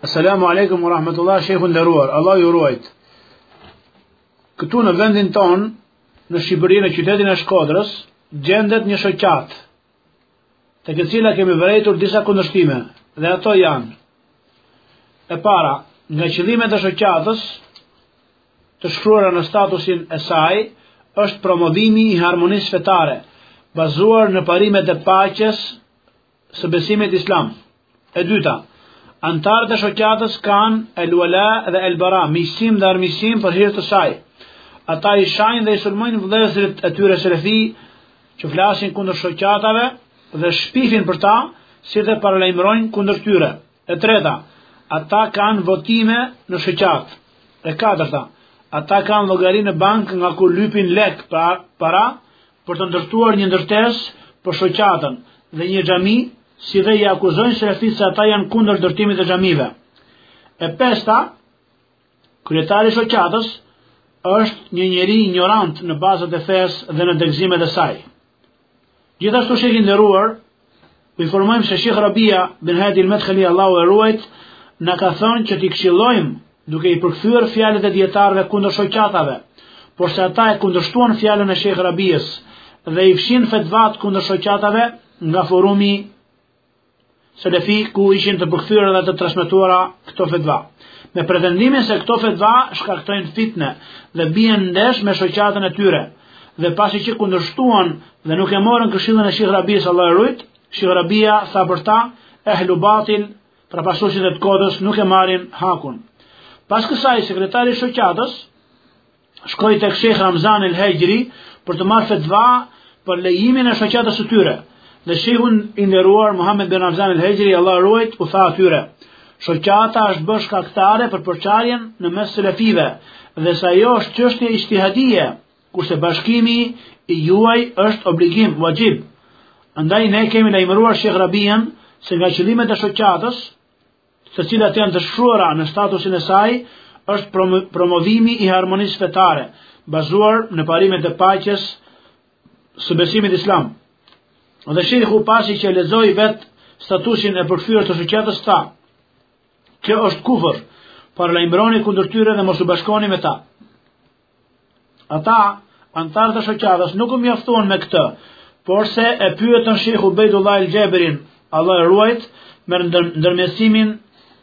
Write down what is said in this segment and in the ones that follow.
Assalamu alaikum wa rahmatullahi sheh i nderuar. Allah ju ruajt. Këtu në vendin tonë, në Shqipëri në qytetin e Shkodrës, gjendet një shoqatë, tek e cila kemi vërejtur disa kundërshtime, dhe ato janë. E para, nga qëllimet e shoqatës, të shkruara në statusin e saj, është promovimi i harmonisë fetare, bazuar në parimet e paqes, së besimit islam. E dyta, anëtarët e shoqatës kanë el wala dhe el bara, miqësim dhe armiqësim për hir të saj. Ata i shajnë dhe i sulmojnë vëllezërit e tyre selefi që flasin kundër shoqatave dhe shpifin për ta, si dhe paralajmërojnë kundër tyre. E treta, ata kanë votime në shoqatë. E katërta, ata kanë llogari në bankë nga ku lypin lek, para për të ndërtuar një ndërtesë për shoqatën dhe një xhami, si dhe i akuzojnë selefit se ata janë kundër ndërtimit të xhamive. E pesta, kryetari i shoqatës është një njeri injorant në bazat e fesë dhe në degëzimet e saj. Gjithashtu sheh i nderuar, Ju informojmë se Sheikh Rabia bin Hadi al-Madkhali Allahu e ruajt na ka thënë që t'i këshillojmë duke i përkthyer fjalët e dijetarëve kundër shoqatave, porse ata e kundërshtuan fjalën e Sheikh Rabies dhe i fshinë fetvat kundër shoqatave nga forumi selefi ku ishin të përkthyera dhe të transmetuara këto fetva. Me pretendimin se këto fetva shkaktojnë fitne dhe bien ndesh me shoqatën e tyre. dhe pasi që kundërshtuan dhe nuk e morën këshillën e Sheikh Rabies Allahu e ruajt, Sheikh Rabia tha për ta, ehlu batil, pra pasuesit e të kotës nuk e marrin hakun. Pas kësaj, sekretari i shoqatës shkoi tek Sheikh Ramzan el Hejri për të marrë fetva për lejimin e shoqatës së tyre. Dhe shehu i nderuar Muhammed bin Ramzan el Hejri, Allahu e ruajt, u tha atyre, Shoqata është bërë shkaktare për përçarjen në mes selefive dhe se ajo është çështje ijtihadie, kurse bashkimi juaj është obligim wajib. Andaj ne kemi lajmëruar Sheikh Rabian se nga qëllimet e shoqatës, të cilat janë të shkruara në statusin e saj, është promovimi i harmonisë fetare, bazuar në parimet e paqes, së besimit islam. Dhe shehu pasi që e lexoi vetë statusin e përkthyer të shoqatës tha, kjo është kufër, paralajmëroni kundër tyre dhe mos u bashkoni me ta. Ata, anëtarët e shoqatës, nuk u mjaftuan me këtë, porse e pyetën sheh Ubejdullah el Xhabirin, Allahu e ruajt, me ndërmjetësimin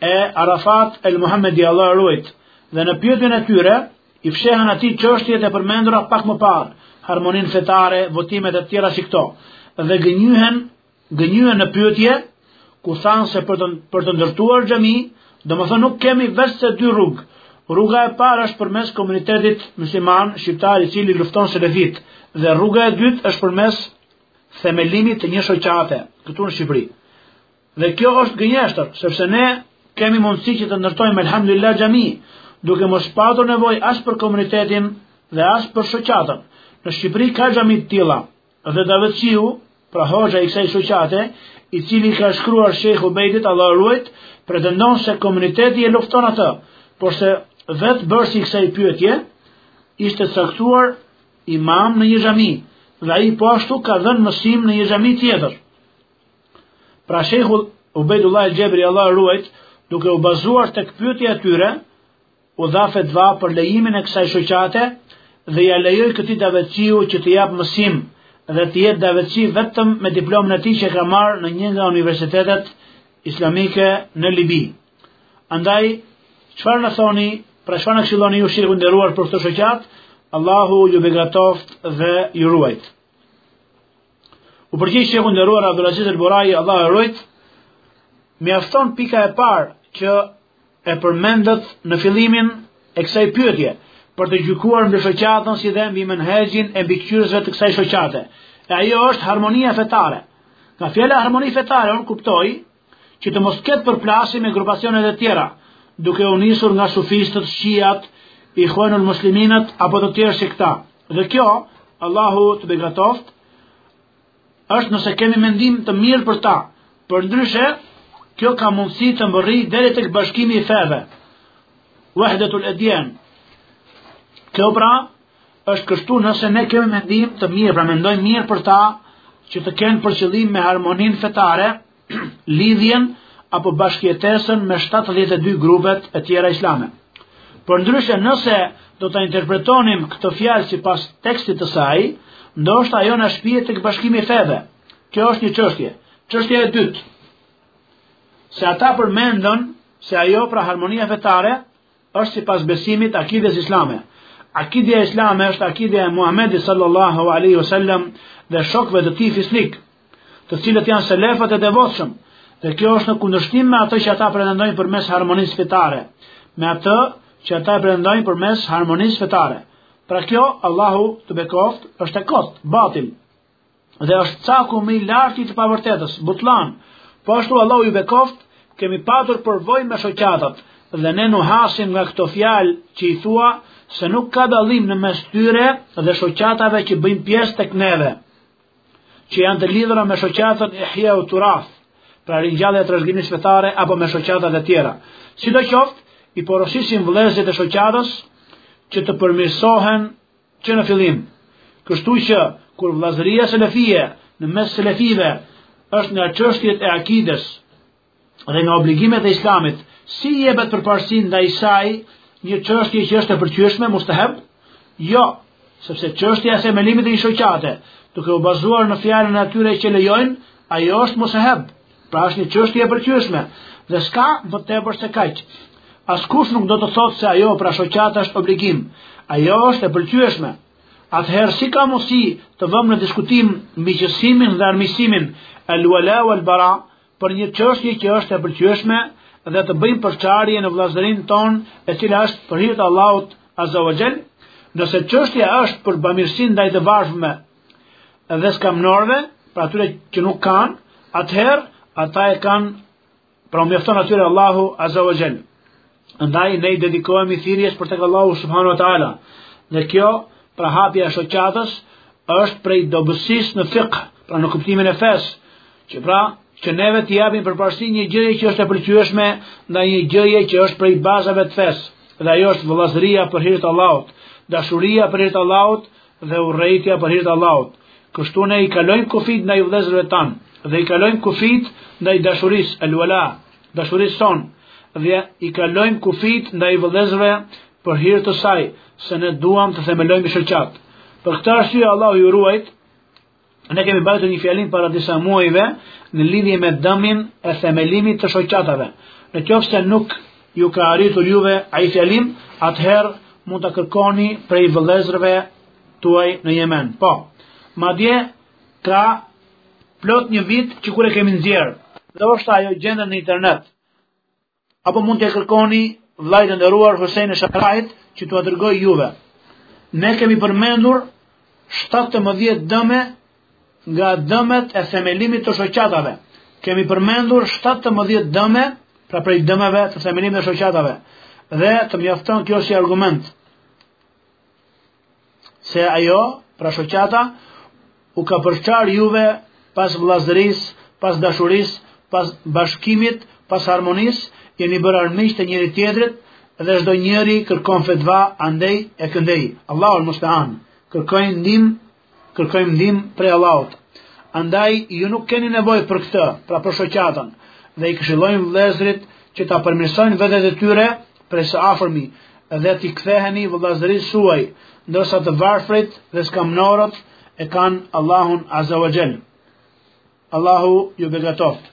e Arafat el Muhammedi Allahu e ruajt, dhe në pyetjen e tyre, I fshehën atij çështjet e përmendura pak më parë, harmoninë fetare, votimet e tjera si këto, dhe e gënjejnë, e gënjejnë në pyetje, ku thanë se për të, për të ndërtuar xhami, domethënë nuk kemi veçse dy rrugë. Rruga e parë është përmes komunitetit musliman shqiptar i cili lufton selefitë dhe rruga e dytë është përmes themelimit të një shoqate këtu në Shqipëri. Dhe kjo është gënjeshtër, sepse ne kemi mundësi që të ndërtojmë elhamdulillah xhami, duke mos patur nevojë as për komunitetin dhe as për shoqatën. Në Shqipëri ka xhami të tilla. Dhe davetçiu, pra hoxha i kësaj shoqate, i cili i ka shkruar Shejh Ubejdit Allahu e ruajt, pretendon se komuniteti e lufton atë, porse vetë bërësi i kësaj pyetje ishte caktuar imam në një xhami dhe ai po ashtu ka dhënë mësim në një xhami tjetër. Pra Shejhu Ubejdullah el-Xhabiri Allahu e ruajt, duke u bazuar tek pyetja e tyre, u dha fetva për lejimin e kësaj shoqate dhe ia lejoi këtij davetçiu që të japë mësim dhe të jetë davetçi vetëm me diplomën e tij që e ka marrë në një nga universitetet islamike në Libi. Andaj, çfarë na thoni, pra çfarë na këshilloni ju shejh i nderuar për këtë shoqatë? Allahu ju begatoft dhe ju ruajt. U përgjigj shejhu i nderuar Abdulaziz El Burai, Allahu e ruajt, mjafton pika e parë që e përmendët në fillimin e kësaj pyetje për të gjykuar mbi shoqatën si dhe mbi menhexhin e mbikëqyrësve të kësaj shoqate. E ajo është harmonia fetare. Nga fjala harmoni fetare unë kuptoj që të mos ketë përplasje me grupacionet e tjera, duke u nisur nga sufistët, shiat, ihuanul musliminët, apo të tjerë si këta. Dhe kjo, Allahu të begatoft, është nëse kemi mendim të mirë për ta, përndryshe, kjo ka mundësi të mbërrijë deri tek bashkimi i feve, uahdetul edjan, kjo pra, Është kështu nëse ne kemi mendim të mirë, pra mendojmë mirë për ta që të kenë për qëllim me harmoninë fetare, lidhjen apo bashkëjetesën me 72 grupet e tjera islame. Përndryshe nëse do ta interpretonim këtë fjalë sipas tekstit të saj, ndoshta ajo na shpie tek bashkimi i feve. Kjo është një çështje. Çështja e dytë, se ata përmendën se ajo pra harmonia fetare është sipas besimit akides islame. Akidja islame është akidja e Muhamedit sallallahu alaihi wasallam dhe shokëve të tij fisnikë, të cilët janë selefët e devotshëm. Dhe kjo është në kundërshtim me atë që ata pretendojnë përmes harmonisë fetare, me atë që ata pretendojnë përmes harmonisë fetare. Pra kjo Allahu të bekoft është e kotë, batil. Dhe është caku më i lartë i të pavërtetës, butlan. Po ashtu Allahu i bekoft, kemi patur përvojë me shoqatat dhe ne nuk hasim nga këto fjalë që i thua se nuk ka dallim në mes tyre dhe shoqatave që bëjnë pjesë tek neve, që janë të lidhura me shoqatën Ihia u Turath, pra ringjallja e trashëgimisë fetare apo me shoqatat e tjera. Sidoqoftë, i porosisim vëllezërit e shoqatës që të përmirësohen Që në fillim, kështu që kur vëllazëria selefie në mes selefive është nga çështjet e akides dhe nga obligimet e islamit, si i jepet përparësi ndaj saj një çështje që është e pëlqyeshme mustahab? Jo, sepse çështja e themelimit të një shoqate, duke u bazuar në fjalën e atyre që lejojnë, ajo është mustaheb. Pra është një çështje e pëlqyeshme dhe s'ka më tepër se kaq. Askush nuk do të thotë se ajo pra shoqata është obligim. Ajo është e pëlqyeshme. Atëherë si ka mundësi të vëmë në diskutim miqësimin dhe armiqësimin al-wala wal Bara për një çështje që është e pëlqyeshme dhe të bëjmë përçarje në vëllazërinë tonë, e cila është për hir të Allahut Azza wa Jall, nëse çështja është për bamirësinë ndaj të varfërve, dhe skamnorve, pra atyre që nuk kanë, atëherë ata e kanë pra u mjafton atyre Allahu Azza wa Jall. Andaj ne i dedikohemi thirrjes për tek Allahu subhanahu wa taala. Dhe kjo pra hapja e shoqatës është prej dobësisë në fiqh, pra në kuptimin e fesë, që pra që neve të japim përparësi një gjëje që është e pëlqyeshme ndaj një gjëje që është prej bazave të fesë. Dhe ajo është vëllazëria për hir të Allahut, dashuria për hir të Allahut, dhe urrejtja për hir të Allahut. Kështu ne i kalojmë kufijtë ndaj vëllezërve tanë dhe i kalojmë kufijtë ndaj dashurisë al-wala, dashurisë sonë dhe i kalojmë kufijtë ndaj vëllezërve për hir të saj, se ne duam të themelojmë shoqatë. Për këtë arsye Allahu ju ruajtë Ne kemi mbajtur një fjalim para disa muajve në lidhje me dëmin e themelimit të shoqatave. Në qoftë se nuk ju ka arritur juve ai fjalim, atëherë mund ta kërkoni prej vëllezërve tuaj në Jemen. Po, madje ka plot një vit që kur e kemi nxjerrë. Dhe është ajo gjendet në internet. Apo mund t'i kërkoni vëllait të nderuar Hussein Shakrajt që t'ua dërgoj juve. Ne kemi përmendur 17 dëme nga dëmet e themelimit të shoqatave. Kemi përmendur 17 dëme, pra prej dëmeve të themelimit të shoqatave. Dhe të mjafton kjo si argument. se ajo, pra shoqata, u ka përçarë juve pas vëllazërisë, pas dashurisë, pas bashkimit, pas harmonisë, jeni bërë armiq të njëri-tjetrit dhe çdo njëri kërkon fetva andej e këndej. Allahu al-musta'an. Kërkojmë ndihmë, kërkojmë ndihmë prej Allahut. Andaj ju nuk keni nevojë për këtë, pra për shoqatën, dhe i këshillojmë vëllezërit që ta përmirësojnë vetet e tyre prej së afërmi dhe t'i ktheheni vëllazërisë suaj, ndërsa të varfrit dhe skamnorët e kanë Allahun Azza wa Jall. Allahu ju begatoftë.